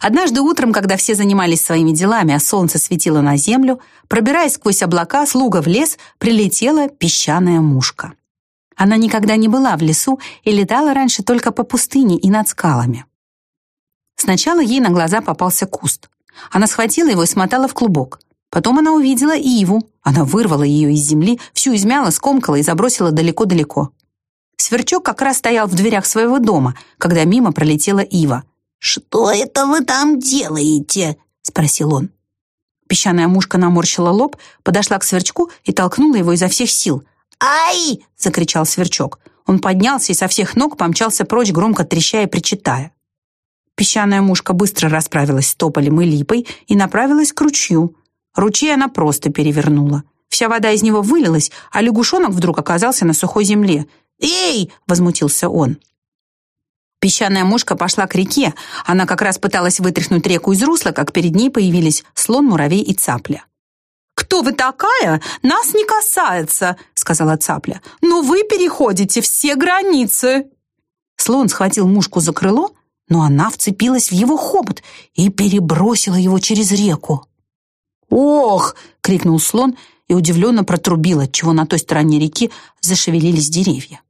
Однажды утром, когда все занимались своими делами, а солнце светило на землю, пробираясь сквозь облака, слуга в лес, прилетела песчаная мушка. Она никогда не была в лесу и летала раньше только по пустыне и над скалами. Сначала ей на глаза попался куст. Она схватила его и смотала в клубок. Потом она увидела Иву. Она вырвала ее из земли, всю измяла, скомкала и забросила далеко-далеко. Сверчок как раз стоял в дверях своего дома, когда мимо пролетела Ива. «Что это вы там делаете?» — спросил он. Песчаная мушка наморщила лоб, подошла к сверчку и толкнула его изо всех сил. «Ай!» — закричал сверчок. Он поднялся и со всех ног помчался прочь, громко трещая и причитая. Песчаная мушка быстро расправилась с тополем и липой и направилась к ручью. Ручей она просто перевернула. Вся вода из него вылилась, а лягушонок вдруг оказался на сухой земле. «Эй!» — возмутился он. Песчаная мушка пошла к реке. Она как раз пыталась вытряхнуть реку из русла, как перед ней появились слон, муравей и цапля. «Кто вы такая? Нас не касается», — сказала цапля. «Но вы переходите все границы». Слон схватил мушку за крыло, но она вцепилась в его хобот и перебросила его через реку. «Ох!» — крикнул слон и удивленно протрубил, отчего на той стороне реки зашевелились деревья.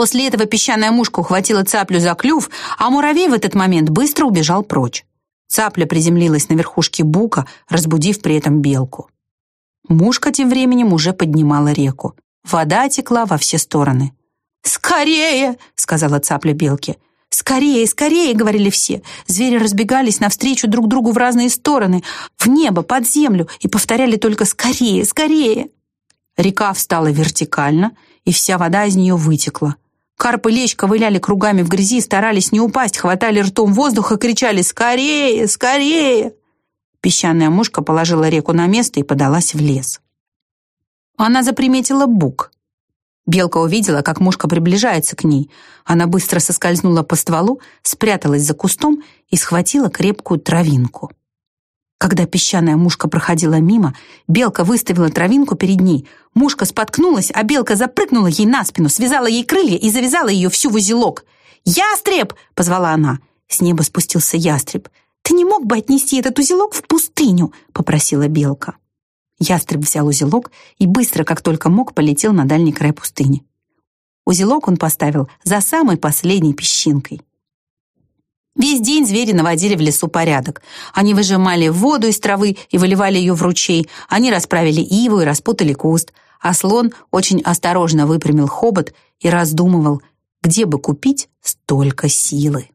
После этого песчаная мушка ухватила цаплю за клюв, а муравей в этот момент быстро убежал прочь. Цапля приземлилась на верхушке бука, разбудив при этом белку. Мушка тем временем уже поднимала реку. Вода текла во все стороны. «Скорее!» — сказала цапля белке. «Скорее, скорее!» — говорили все. Звери разбегались навстречу друг другу в разные стороны, в небо, под землю, и повторяли только «скорее, скорее!». Река встала вертикально, и вся вода из нее вытекла. Карп и лещ ковыляли кругами в грязи, старались не упасть, хватали ртом воздух и кричали «Скорее! Скорее!». Песчаная мушка положила реку на место и подалась в лес. Она заприметила бук. Белка увидела, как мушка приближается к ней. Она быстро соскользнула по стволу, спряталась за кустом и схватила крепкую травинку. Когда песчаная мушка проходила мимо, белка выставила травинку перед ней. Мушка споткнулась, а белка запрыгнула ей на спину, связала ей крылья и завязала ее всю в узелок. «Ястреб!» — позвала она. С неба спустился ястреб. «Ты не мог бы отнести этот узелок в пустыню?» — попросила белка. Ястреб взял узелок и быстро, как только мог, полетел на дальний край пустыни. Узелок он поставил за самой последней песчинкой. Весь день звери наводили в лесу порядок. Они выжимали воду из травы и выливали ее в ручей. Они расправили иву и распутали куст. А слон очень осторожно выпрямил хобот и раздумывал, где бы купить столько силы.